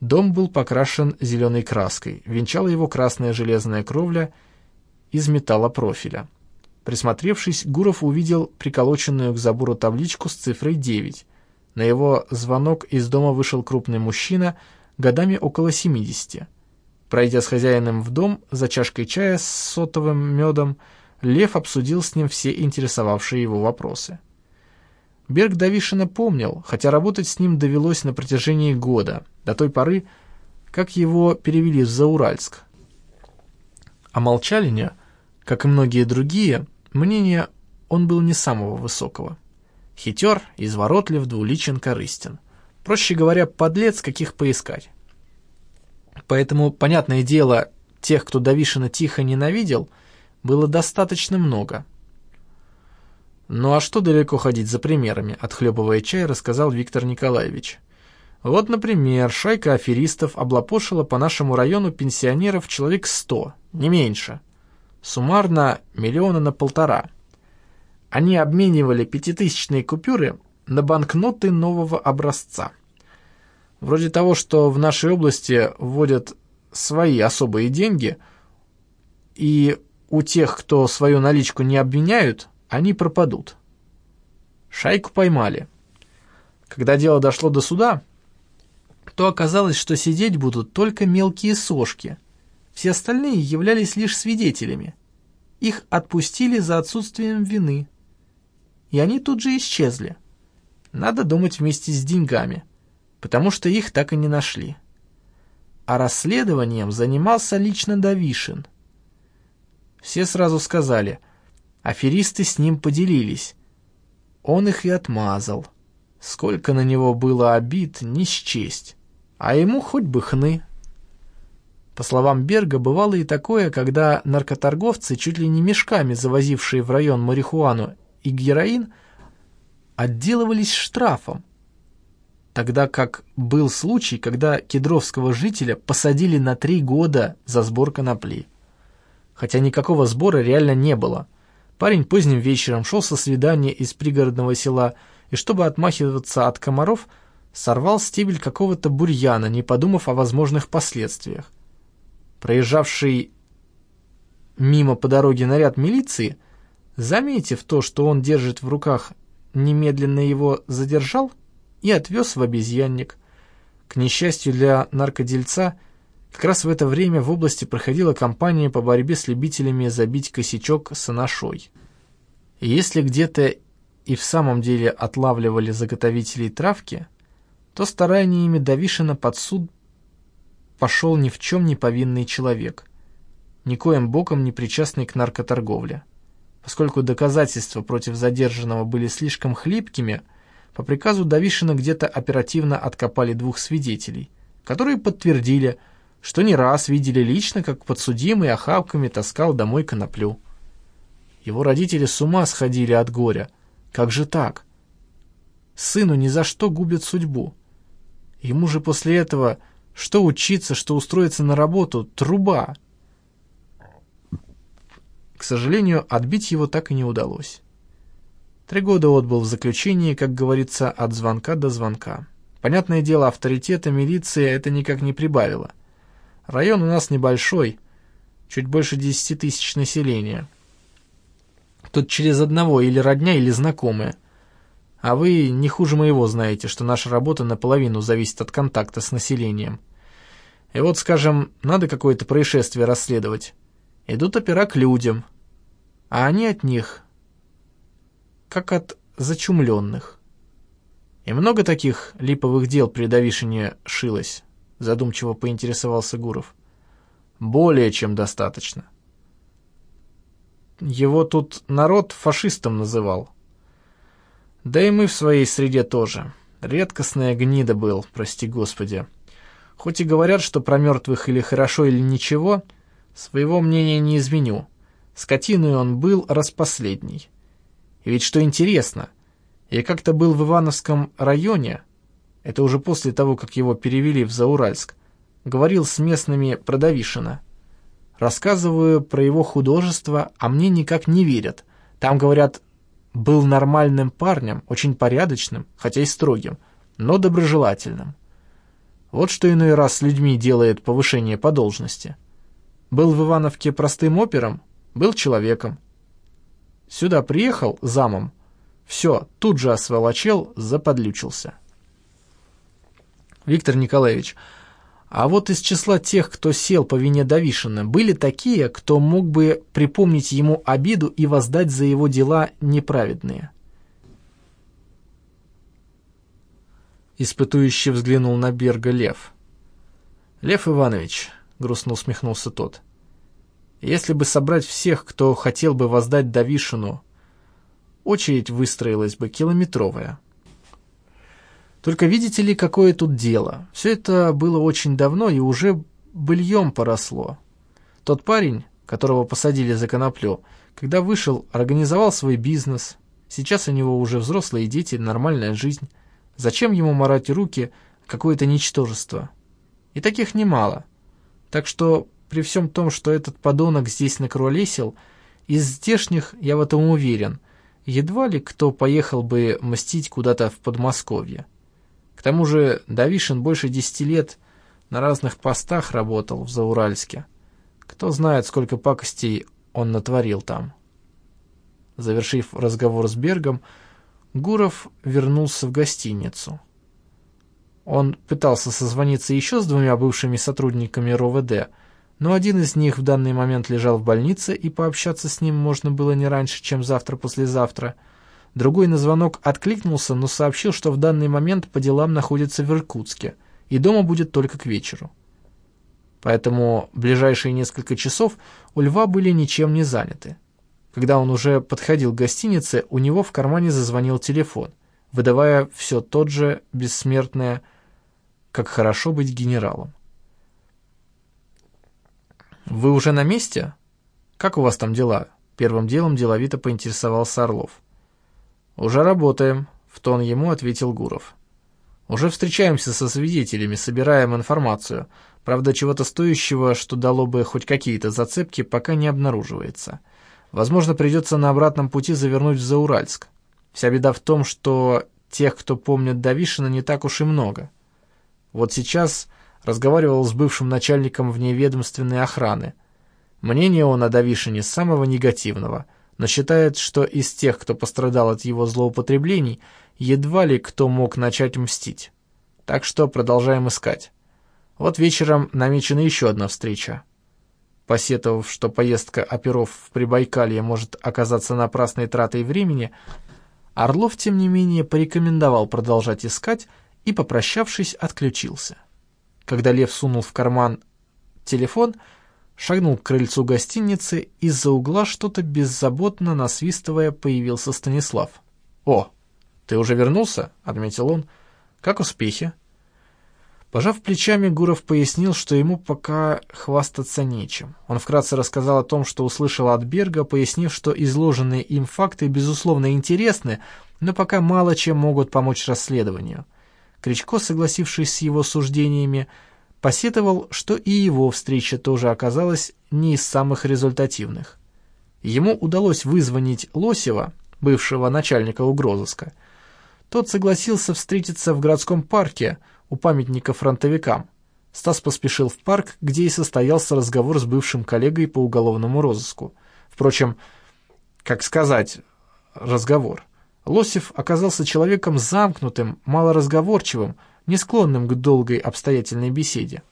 Дом был покрашен зеленой краской, венчала его красная железная кровля из металлопрофиля. Присмотревшись, Гуров увидел приколоченную к забору табличку с цифрой 9. На его звонок из дома вышел крупный мужчина, годами около 70. Пройдя с хозяином в дом за чашкой чая с сотовым медом, Лев обсудил с ним все интересовавшие его вопросы. Берг Давишина помнил, хотя работать с ним довелось на протяжении года, до той поры, как его перевели в Зауральск. О Молчалине, как и многие другие, мнение он был не самого высокого. Хитер, изворотлив, двуличен, корыстен. Проще говоря, подлец, каких поискать. Поэтому, понятное дело, тех, кто Давишина тихо ненавидел, было достаточно много – «Ну а что далеко ходить за примерами?» — отхлебывая чай, рассказал Виктор Николаевич. «Вот, например, шайка аферистов облапошила по нашему району пенсионеров человек сто, не меньше. Суммарно миллиона на полтора. Они обменивали пятитысячные купюры на банкноты нового образца. Вроде того, что в нашей области вводят свои особые деньги, и у тех, кто свою наличку не обменяют, они пропадут. Шайку поймали. Когда дело дошло до суда, то оказалось, что сидеть будут только мелкие сошки. Все остальные являлись лишь свидетелями. Их отпустили за отсутствием вины. И они тут же исчезли. Надо думать вместе с деньгами, потому что их так и не нашли. А расследованием занимался лично Давишин. Все сразу сказали, Аферисты с ним поделились. Он их и отмазал. Сколько на него было обид, не счесть. А ему хоть бы хны. По словам Берга, бывало и такое, когда наркоторговцы, чуть ли не мешками завозившие в район марихуану и героин, отделывались штрафом, тогда как был случай, когда кедровского жителя посадили на три года за сбор конопли. Хотя никакого сбора реально не было – Парень поздним вечером шел со свидания из пригородного села и, чтобы отмахиваться от комаров, сорвал стебель какого-то бурьяна, не подумав о возможных последствиях. Проезжавший мимо по дороге наряд милиции, заметив то, что он держит в руках, немедленно его задержал и отвез в обезьянник. К несчастью для наркодельца – как раз в это время в области проходила кампания по борьбе с любителями забить косячок с анашой. Если где-то и в самом деле отлавливали заготовителей травки, то стараниями Давишина под суд пошел ни в чем не повинный человек, никоим боком не причастный к наркоторговле. Поскольку доказательства против задержанного были слишком хлипкими, по приказу Давишина где-то оперативно откопали двух свидетелей, которые подтвердили, что не раз видели лично, как подсудимый охапками таскал домой коноплю. Его родители с ума сходили от горя. Как же так? Сыну ни за что губят судьбу. Ему же после этого что учиться, что устроиться на работу — труба. К сожалению, отбить его так и не удалось. Три года отбыл в заключении, как говорится, от звонка до звонка. Понятное дело, авторитета милиции это никак не прибавило. Район у нас небольшой, чуть больше 10 тысяч населения. Тут через одного или родня, или знакомые. А вы не хуже моего знаете, что наша работа наполовину зависит от контакта с населением. И вот, скажем, надо какое-то происшествие расследовать. Идут опера к людям, а они от них, как от зачумленных. И много таких липовых дел при Давишине шилось задумчиво поинтересовался Гуров. Более чем достаточно. Его тут народ фашистом называл. Да и мы в своей среде тоже. Редкостная гнида был, прости господи. Хоть и говорят, что про мертвых или хорошо, или ничего, своего мнения не изменю. Скотиной он был распоследний. И ведь что интересно, я как-то был в Ивановском районе, это уже после того, как его перевели в Зауральск, говорил с местными про Давишина. Рассказываю про его художество, а мне никак не верят. Там, говорят, был нормальным парнем, очень порядочным, хотя и строгим, но доброжелательным. Вот что иной раз с людьми делает повышение по должности. Был в Ивановке простым опером, был человеком. Сюда приехал замом, все, тут же осволочел, заподлючился. Виктор Николаевич, а вот из числа тех, кто сел по вине Давишина, были такие, кто мог бы припомнить ему обиду и воздать за его дела неправедные. Испытующий взглянул на Берга Лев. «Лев Иванович», — грустно усмехнулся тот, — «если бы собрать всех, кто хотел бы воздать Давишину, очередь выстроилась бы километровая». Только видите ли, какое тут дело. Все это было очень давно и уже быльем поросло. Тот парень, которого посадили за коноплю, когда вышел, организовал свой бизнес. Сейчас у него уже взрослые дети, нормальная жизнь. Зачем ему морать руки какое-то ничтожество? И таких немало. Так что при всем том, что этот подонок здесь накролесил, из здешних, я в этом уверен, едва ли кто поехал бы мстить куда-то в Подмосковье. К тому же Давишин больше десяти лет на разных постах работал в Зауральске. Кто знает, сколько пакостей он натворил там. Завершив разговор с Бергом, Гуров вернулся в гостиницу. Он пытался созвониться еще с двумя бывшими сотрудниками РОВД, но один из них в данный момент лежал в больнице, и пообщаться с ним можно было не раньше, чем завтра-послезавтра – Другой на звонок откликнулся, но сообщил, что в данный момент по делам находится в Иркутске и дома будет только к вечеру. Поэтому ближайшие несколько часов у Льва были ничем не заняты. Когда он уже подходил к гостинице, у него в кармане зазвонил телефон, выдавая все тот же бессмертное «как хорошо быть генералом». «Вы уже на месте? Как у вас там дела?» Первым делом деловито поинтересовался Орлов. «Уже работаем», — в тон ему ответил Гуров. «Уже встречаемся со свидетелями, собираем информацию. Правда, чего-то стоящего, что дало бы хоть какие-то зацепки, пока не обнаруживается. Возможно, придется на обратном пути завернуть в Зауральск. Вся беда в том, что тех, кто помнит Давишина, не так уж и много. Вот сейчас разговаривал с бывшим начальником вневедомственной охраны. Мнение он о Давишине самого негативного — но считает, что из тех, кто пострадал от его злоупотреблений, едва ли кто мог начать мстить. Так что продолжаем искать. Вот вечером намечена еще одна встреча. Посетовав, что поездка оперов в Прибайкалье может оказаться напрасной тратой времени, Орлов, тем не менее, порекомендовал продолжать искать и, попрощавшись, отключился. Когда Лев сунул в карман телефон, шагнул к крыльцу гостиницы, из-за угла что-то беззаботно насвистывая появился Станислав. «О, ты уже вернулся?» — отметил он. «Как успехи?» Пожав плечами, Гуров пояснил, что ему пока хвастаться нечем. Он вкратце рассказал о том, что услышал от Берга, пояснив, что изложенные им факты, безусловно, интересны, но пока мало чем могут помочь расследованию. Кричко, согласившись с его суждениями, посетовал, что и его встреча тоже оказалась не из самых результативных. Ему удалось вызвонить Лосева, бывшего начальника угрозыска. Тот согласился встретиться в городском парке у памятника фронтовикам. Стас поспешил в парк, где и состоялся разговор с бывшим коллегой по уголовному розыску. Впрочем, как сказать, разговор. Лосев оказался человеком замкнутым, малоразговорчивым, не склонным к долгой обстоятельной беседе.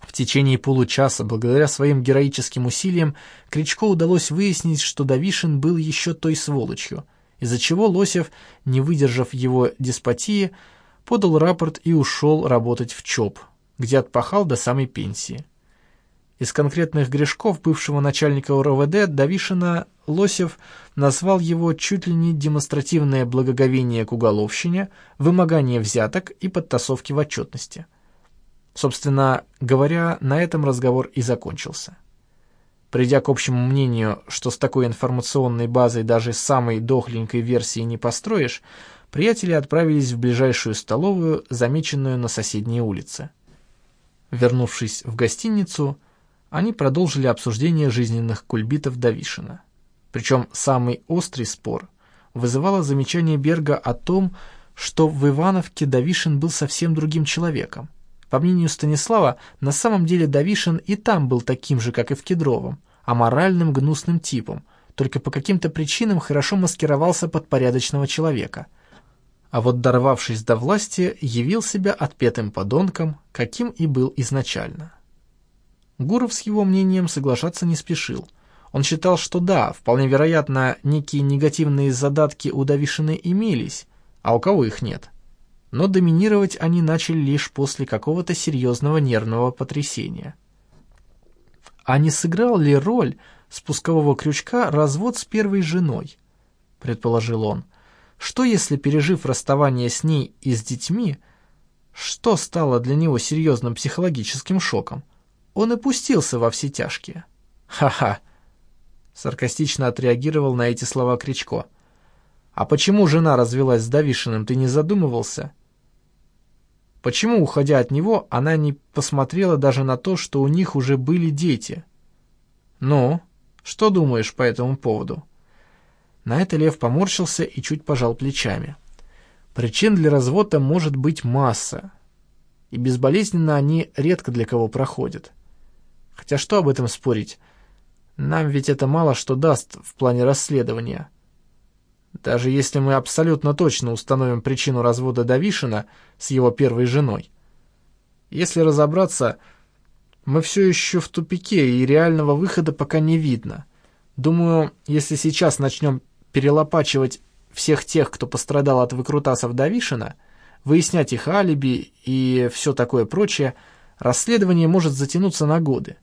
В течение получаса, благодаря своим героическим усилиям, Кричко удалось выяснить, что Давишин был еще той сволочью, из-за чего Лосев, не выдержав его деспотии, подал рапорт и ушел работать в ЧОП, где отпахал до самой пенсии. Из конкретных грешков бывшего начальника РОВД Давишина Лосев назвал его чуть ли не демонстративное благоговение к уголовщине, вымогание взяток и подтасовки в отчетности. Собственно говоря, на этом разговор и закончился. Придя к общему мнению, что с такой информационной базой даже самой дохленькой версии не построишь, приятели отправились в ближайшую столовую, замеченную на соседней улице. Вернувшись в гостиницу, они продолжили обсуждение жизненных кульбитов Давишина. Причем самый острый спор вызывало замечание Берга о том, что в Ивановке Давишин был совсем другим человеком. По мнению Станислава, на самом деле Давишин и там был таким же, как и в Кедровом, аморальным гнусным типом, только по каким-то причинам хорошо маскировался под порядочного человека. А вот дорвавшись до власти, явил себя отпетым подонком, каким и был изначально. Гуров с его мнением соглашаться не спешил. Он считал, что да, вполне вероятно, некие негативные задатки у Давишины имелись, а у кого их нет но доминировать они начали лишь после какого-то серьезного нервного потрясения. А не сыграл ли роль спускового крючка развод с первой женой? Предположил он. Что если, пережив расставание с ней и с детьми, что стало для него серьезным психологическим шоком? Он и пустился во все тяжкие. «Ха-ха!» — саркастично отреагировал на эти слова Кричко. «А почему жена развелась с Давишиным, ты не задумывался?» Почему, уходя от него, она не посмотрела даже на то, что у них уже были дети? «Ну, что думаешь по этому поводу?» На это Лев поморщился и чуть пожал плечами. Причин для развода может быть масса, и безболезненно они редко для кого проходят. Хотя что об этом спорить? Нам ведь это мало что даст в плане расследования. Даже если мы абсолютно точно установим причину развода Давишина с его первой женой. Если разобраться, мы все еще в тупике, и реального выхода пока не видно. Думаю, если сейчас начнем перелопачивать всех тех, кто пострадал от выкрутасов Давишина, выяснять их алиби и все такое прочее, расследование может затянуться на годы.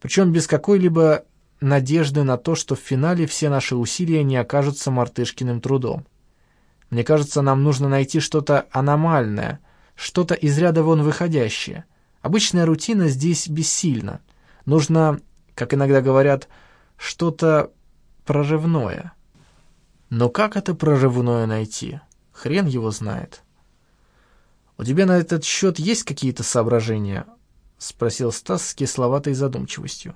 Причем без какой-либо надежды на то, что в финале все наши усилия не окажутся мартышкиным трудом. Мне кажется, нам нужно найти что-то аномальное, что-то из ряда вон выходящее. Обычная рутина здесь бессильна. Нужно, как иногда говорят, что-то прорывное. Но как это прорывное найти? Хрен его знает. «У тебя на этот счет есть какие-то соображения?» — спросил Стас с кисловатой задумчивостью.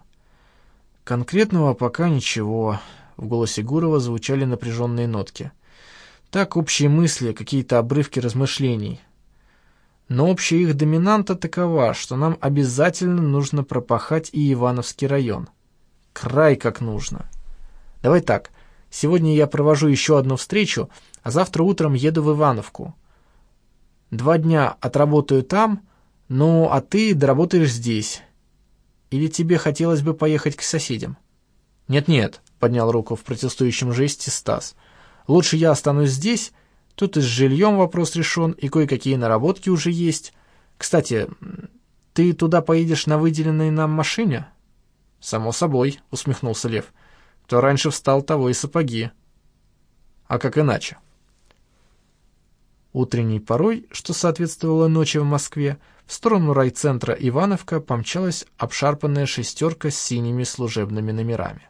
Конкретного пока ничего. В голосе Гурова звучали напряженные нотки. Так, общие мысли, какие-то обрывки размышлений. Но общая их доминанта такова, что нам обязательно нужно пропахать и Ивановский район. Край как нужно. Давай так, сегодня я провожу еще одну встречу, а завтра утром еду в Ивановку. Два дня отработаю там, ну, а ты доработаешь здесь. Или тебе хотелось бы поехать к соседям?» «Нет-нет», — поднял руку в протестующем жесте Стас. «Лучше я останусь здесь. Тут и с жильем вопрос решен, и кое-какие наработки уже есть. Кстати, ты туда поедешь на выделенной нам машине?» «Само собой», — усмехнулся Лев. «Кто раньше встал, того и сапоги». «А как иначе?» Утренней порой, что соответствовало ночи в Москве, в сторону райцентра Ивановка помчалась обшарпанная шестерка с синими служебными номерами.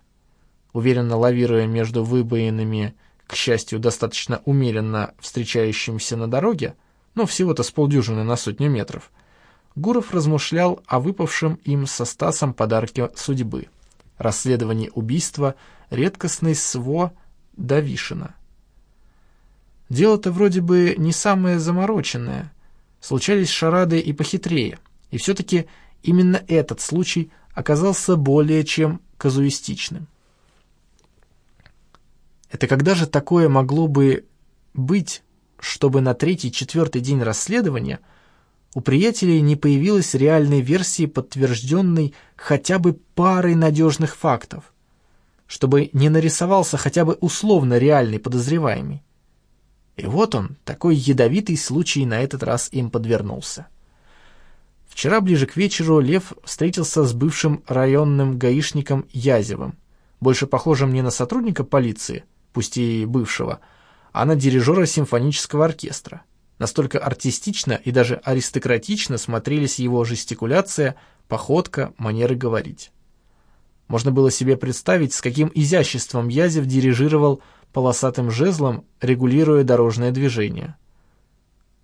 Уверенно лавируя между выбоинами, к счастью, достаточно умеренно встречающимся на дороге, но всего-то с полдюжины на сотню метров, Гуров размышлял о выпавшем им со Стасом подарке судьбы — расследовании убийства редкостной СВО Давишина — Дело-то вроде бы не самое замороченное. Случались шарады и похитрее. И все-таки именно этот случай оказался более чем казуистичным. Это когда же такое могло бы быть, чтобы на третий-четвертый день расследования у приятелей не появилась реальной версии, подтвержденной хотя бы парой надежных фактов, чтобы не нарисовался хотя бы условно реальный подозреваемый? И вот он, такой ядовитый случай на этот раз им подвернулся. Вчера ближе к вечеру Лев встретился с бывшим районным гаишником Язевым, больше похожим не на сотрудника полиции, пусть и бывшего, а на дирижера симфонического оркестра. Настолько артистично и даже аристократично смотрелись его жестикуляция, походка, манеры говорить. Можно было себе представить, с каким изяществом Язев дирижировал полосатым жезлом, регулируя дорожное движение.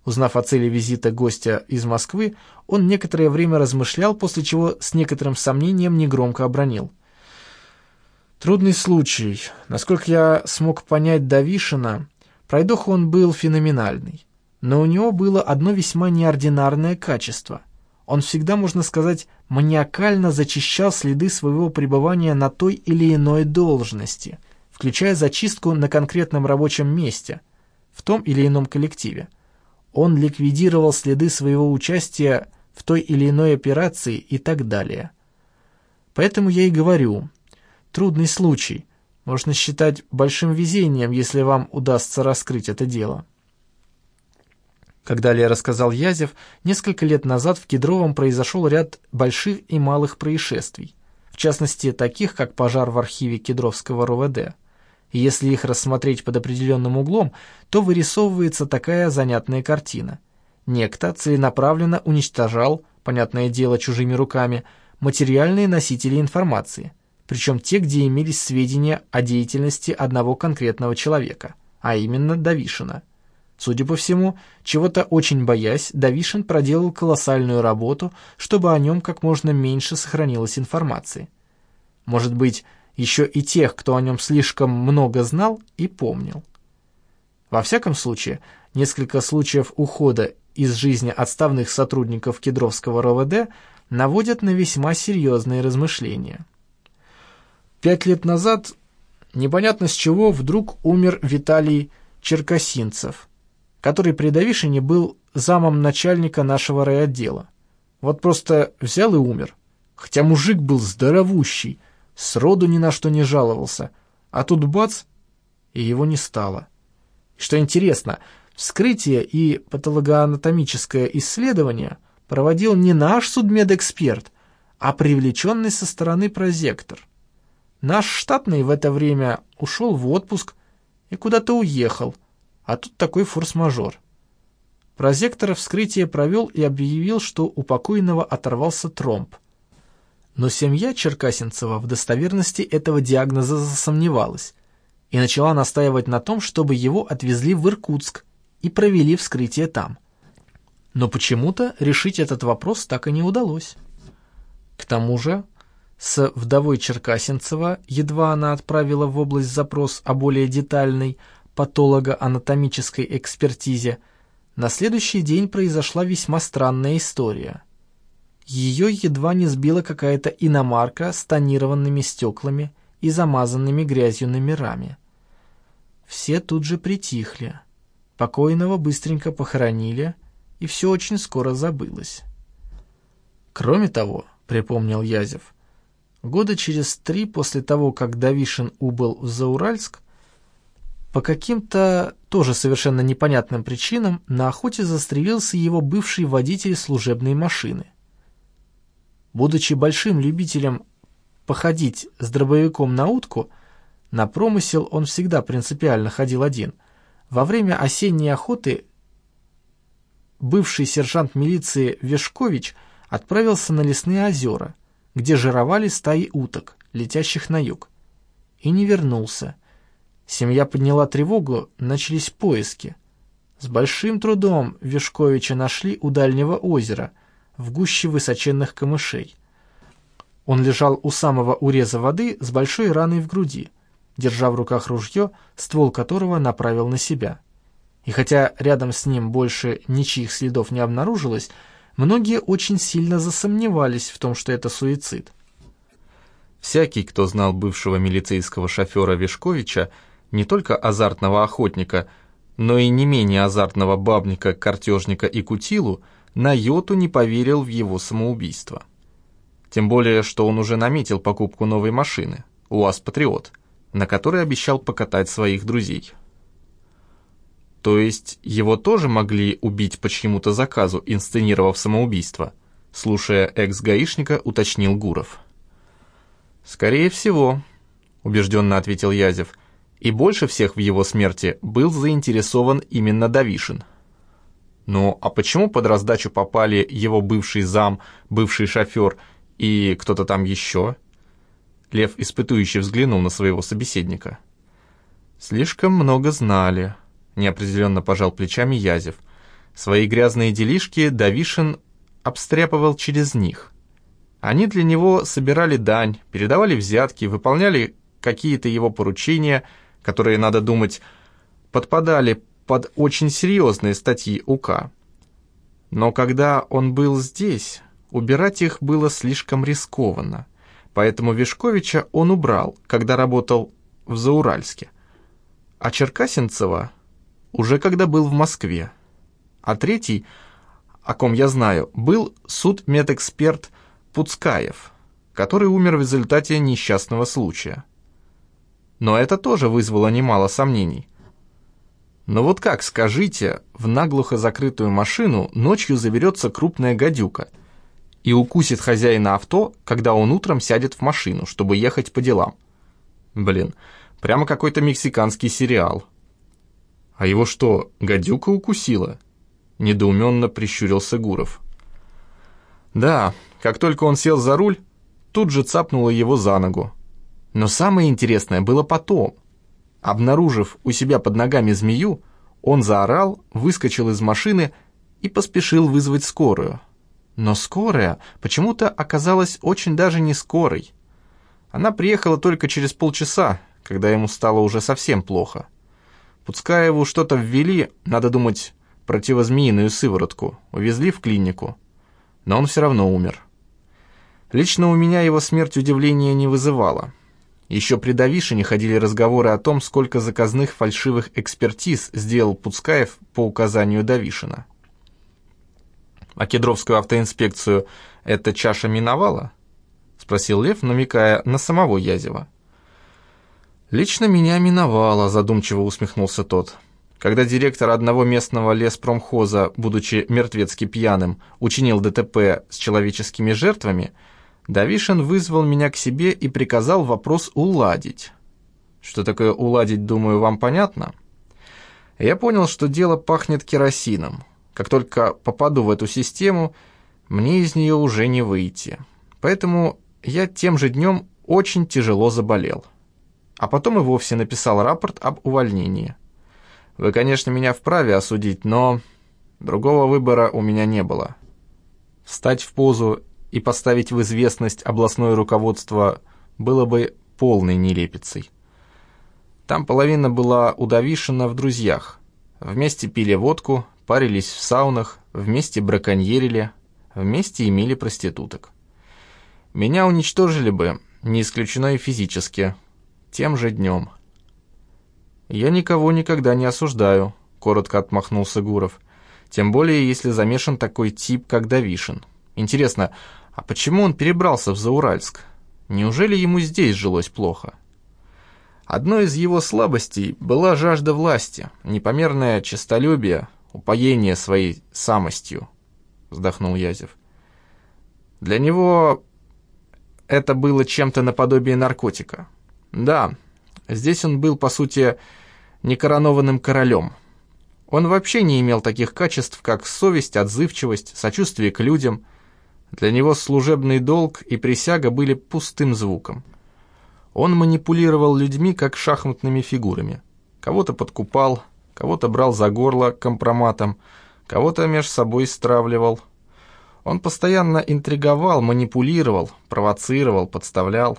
Узнав о цели визита гостя из Москвы, он некоторое время размышлял, после чего с некоторым сомнением негромко обронил. «Трудный случай. Насколько я смог понять Давишина, пройдох он был феноменальный. Но у него было одно весьма неординарное качество. Он всегда, можно сказать, маниакально зачищал следы своего пребывания на той или иной должности, включая зачистку на конкретном рабочем месте, в том или ином коллективе. Он ликвидировал следы своего участия в той или иной операции и так далее. Поэтому я и говорю, трудный случай, можно считать большим везением, если вам удастся раскрыть это дело. Как далее рассказал Язев, несколько лет назад в Кедровом произошел ряд больших и малых происшествий, в частности, таких, как пожар в архиве Кедровского РОВД. И если их рассмотреть под определенным углом, то вырисовывается такая занятная картина. Некто целенаправленно уничтожал, понятное дело, чужими руками, материальные носители информации, причем те, где имелись сведения о деятельности одного конкретного человека, а именно Давишина – Судя по всему, чего-то очень боясь, Давишин проделал колоссальную работу, чтобы о нем как можно меньше сохранилось информации. Может быть, еще и тех, кто о нем слишком много знал и помнил. Во всяком случае, несколько случаев ухода из жизни отставных сотрудников Кедровского РОВД наводят на весьма серьезные размышления. Пять лет назад непонятно с чего вдруг умер Виталий Черкосинцев – который при Давишине был замом начальника нашего райотдела. Вот просто взял и умер. Хотя мужик был здоровущий, сроду ни на что не жаловался. А тут бац, и его не стало. что интересно, вскрытие и патологоанатомическое исследование проводил не наш судмедэксперт, а привлеченный со стороны прозектор. Наш штатный в это время ушел в отпуск и куда-то уехал, а тут такой форс-мажор. Прозектор вскрытие провел и объявил, что у покойного оторвался тромб. Но семья Черкасинцева в достоверности этого диагноза засомневалась и начала настаивать на том, чтобы его отвезли в Иркутск и провели вскрытие там. Но почему-то решить этот вопрос так и не удалось. К тому же, с вдовой Черкасинцева, едва она отправила в область запрос о более детальной, патологоанатомической экспертизе, на следующий день произошла весьма странная история. Ее едва не сбила какая-то иномарка с тонированными стеклами и замазанными грязью номерами. Все тут же притихли. Покойного быстренько похоронили, и все очень скоро забылось. Кроме того, припомнил Язев, года через три после того, как Давишин убыл в Зауральск, по каким-то тоже совершенно непонятным причинам на охоте застрелился его бывший водитель служебной машины. Будучи большим любителем походить с дробовиком на утку, на промысел он всегда принципиально ходил один. Во время осенней охоты бывший сержант милиции Вешкович отправился на лесные озера, где жировали стаи уток, летящих на юг, и не вернулся – Семья подняла тревогу, начались поиски. С большим трудом Вишковича нашли у дальнего озера, в гуще высоченных камышей. Он лежал у самого уреза воды с большой раной в груди, держа в руках ружье, ствол которого направил на себя. И хотя рядом с ним больше ничьих следов не обнаружилось, многие очень сильно засомневались в том, что это суицид. Всякий, кто знал бывшего милицейского шофера Вишковича, не только азартного охотника, но и не менее азартного бабника, картежника и кутилу, на йоту не поверил в его самоубийство. Тем более, что он уже наметил покупку новой машины, УАЗ «Патриот», на которой обещал покатать своих друзей. То есть его тоже могли убить по чьему-то заказу, инсценировав самоубийство, слушая экс-гаишника, уточнил Гуров. «Скорее всего», — убежденно ответил Язев, и больше всех в его смерти был заинтересован именно Давишин. Ну, а почему под раздачу попали его бывший зам, бывший шофер и кто-то там еще? Лев испытующе взглянул на своего собеседника. «Слишком много знали», — неопределенно пожал плечами Язев. Свои грязные делишки Давишин обстряпывал через них. Они для него собирали дань, передавали взятки, выполняли какие-то его поручения — которые, надо думать, подпадали под очень серьезные статьи УК. Но когда он был здесь, убирать их было слишком рискованно, поэтому Вишковича он убрал, когда работал в Зауральске, а Черкасинцева уже когда был в Москве. А третий, о ком я знаю, был судмедэксперт Пуцкаев, который умер в результате несчастного случая. Но это тоже вызвало немало сомнений. Но вот как, скажите, в наглухо закрытую машину ночью заберется крупная гадюка и укусит хозяина авто, когда он утром сядет в машину, чтобы ехать по делам? Блин, прямо какой-то мексиканский сериал. А его что, гадюка укусила? Недоуменно прищурился Гуров. Да, как только он сел за руль, тут же цапнула его за ногу. Но самое интересное было потом. Обнаружив у себя под ногами змею, он заорал, выскочил из машины и поспешил вызвать скорую. Но скорая почему-то оказалась очень даже не скорой. Она приехала только через полчаса, когда ему стало уже совсем плохо. Пуцкаеву что-то ввели, надо думать, противозмеиную сыворотку, увезли в клинику. Но он все равно умер. Лично у меня его смерть удивления не вызывала. Еще при Давишине ходили разговоры о том, сколько заказных фальшивых экспертиз сделал Пуцкаев по указанию Давишина. А Кедровскую автоинспекцию эта чаша миновала? Спросил Лев, намекая на самого Язева. «Лично меня миновала», — задумчиво усмехнулся тот. Когда директор одного местного леспромхоза, будучи мертвецки пьяным, учинил ДТП с человеческими жертвами — Давишин вызвал меня к себе и приказал вопрос уладить. Что такое уладить, думаю, вам понятно? Я понял, что дело пахнет керосином. Как только попаду в эту систему, мне из нее уже не выйти. Поэтому я тем же днем очень тяжело заболел. А потом и вовсе написал рапорт об увольнении. Вы, конечно, меня вправе осудить, но другого выбора у меня не было. Встать в позу и поставить в известность областное руководство было бы полной нелепицей. Там половина была удавишена в друзьях. Вместе пили водку, парились в саунах, вместе браконьерили, вместе имели проституток. Меня уничтожили бы, не исключено и физически, тем же днем. «Я никого никогда не осуждаю», — коротко отмахнулся Гуров. «Тем более, если замешан такой тип, как Давишин. Интересно, а почему он перебрался в Зауральск? Неужели ему здесь жилось плохо? Одной из его слабостей была жажда власти, непомерное честолюбие, упоение своей самостью, вздохнул Язев. Для него это было чем-то наподобие наркотика. Да, здесь он был, по сути, некоронованным королем. Он вообще не имел таких качеств, как совесть, отзывчивость, сочувствие к людям, для него служебный долг и присяга были пустым звуком. Он манипулировал людьми, как шахматными фигурами. Кого-то подкупал, кого-то брал за горло компроматом, кого-то меж собой стравливал. Он постоянно интриговал, манипулировал, провоцировал, подставлял.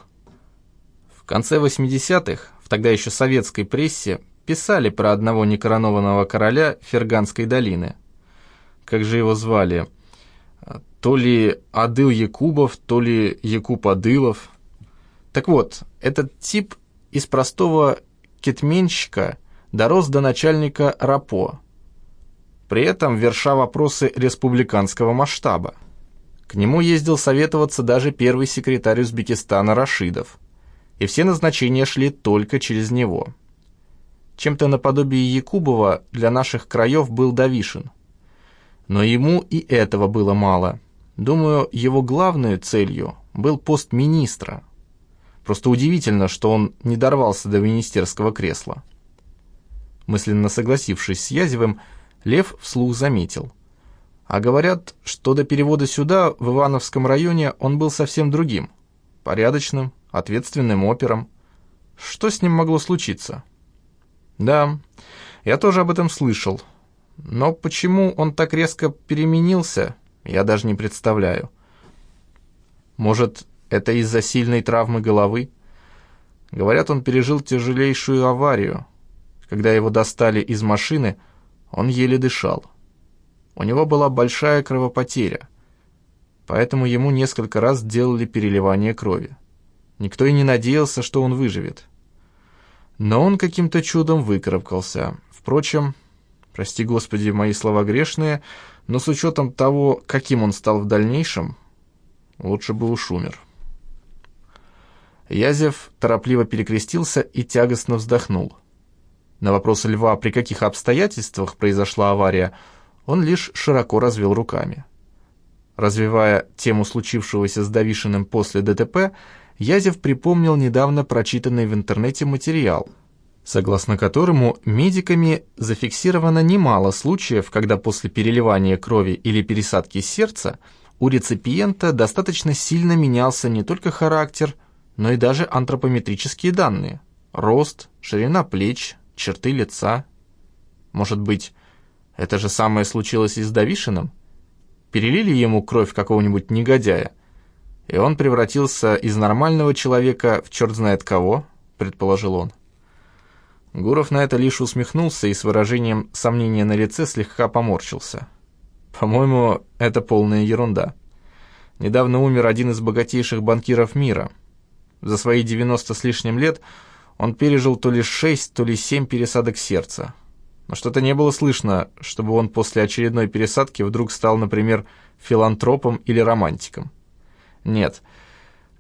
В конце 80-х, в тогда еще советской прессе, писали про одного некоронованного короля Ферганской долины. Как же его звали? То ли Адыл Якубов, то ли Якуб Адылов. Так вот, этот тип из простого кетменщика дорос до начальника РАПО, при этом верша вопросы республиканского масштаба. К нему ездил советоваться даже первый секретарь Узбекистана Рашидов, и все назначения шли только через него. Чем-то наподобие Якубова для наших краев был Давишин. Но ему и этого было мало – Думаю, его главной целью был пост министра. Просто удивительно, что он не дорвался до министерского кресла. Мысленно согласившись с Язевым, Лев вслух заметил. А говорят, что до перевода сюда, в Ивановском районе, он был совсем другим. Порядочным, ответственным опером. Что с ним могло случиться? Да, я тоже об этом слышал. Но почему он так резко переменился, я даже не представляю. Может, это из-за сильной травмы головы? Говорят, он пережил тяжелейшую аварию. Когда его достали из машины, Он еле дышал. У него была большая кровопотеря, поэтому ему несколько раз делали переливание крови. Никто и не надеялся, что он выживет. Но он каким-то чудом выкарабкался. Впрочем, прости господи мои слова грешные, но с учетом того, каким он стал в дальнейшем, лучше бы уж умер. Язев торопливо перекрестился и тягостно вздохнул. На вопрос Льва, при каких обстоятельствах произошла авария, он лишь широко развел руками. Развивая тему случившегося с Давишиным после ДТП, Язев припомнил недавно прочитанный в интернете материал, согласно которому медиками зафиксировано немало случаев, когда после переливания крови или пересадки сердца у реципиента достаточно сильно менялся не только характер, но и даже антропометрические данные – рост, ширина плеч, черты лица. Может быть, это же самое случилось и с Давишиным? Перелили ему кровь какого-нибудь негодяя, и он превратился из нормального человека в черт знает кого, предположил он. Гуров на это лишь усмехнулся и с выражением сомнения на лице слегка поморщился. По-моему, это полная ерунда. Недавно умер один из богатейших банкиров мира. За свои 90 с лишним лет он пережил то ли 6, то ли 7 пересадок сердца но что-то не было слышно, чтобы он после очередной пересадки вдруг стал, например, филантропом или романтиком. Нет,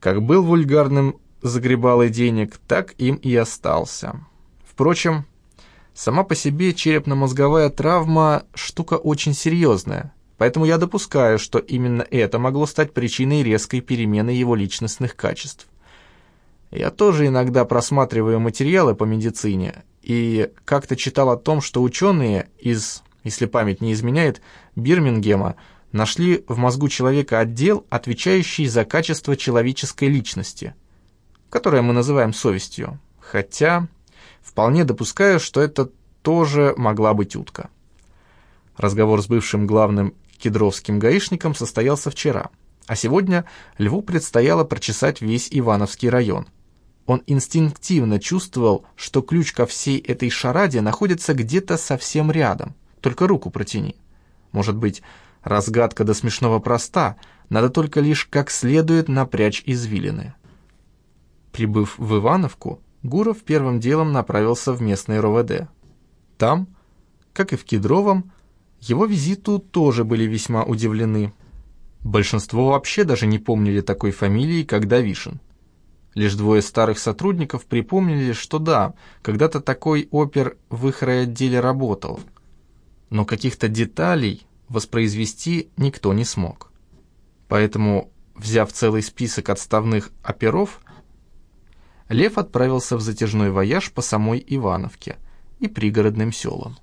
как был вульгарным загребалой денег, так им и остался. Впрочем, сама по себе черепно-мозговая травма – штука очень серьезная, поэтому я допускаю, что именно это могло стать причиной резкой перемены его личностных качеств. Я тоже иногда просматриваю материалы по медицине и как-то читал о том, что ученые из, если память не изменяет, Бирмингема нашли в мозгу человека отдел, отвечающий за качество человеческой личности, которое мы называем совестью. Хотя вполне допускаю, что это тоже могла быть утка. Разговор с бывшим главным кедровским гаишником состоялся вчера, а сегодня Льву предстояло прочесать весь Ивановский район – он инстинктивно чувствовал, что ключ ко всей этой шараде находится где-то совсем рядом. Только руку протяни. Может быть, разгадка до смешного проста, надо только лишь как следует напрячь извилины. Прибыв в Ивановку, Гуров первым делом направился в местный РОВД. Там, как и в Кедровом, его визиту тоже были весьма удивлены. Большинство вообще даже не помнили такой фамилии, как Давишин. Лишь двое старых сотрудников припомнили, что да, когда-то такой опер в их райотделе работал. Но каких-то деталей воспроизвести никто не смог. Поэтому, взяв целый список отставных оперов, Лев отправился в затяжной вояж по самой Ивановке и пригородным селам.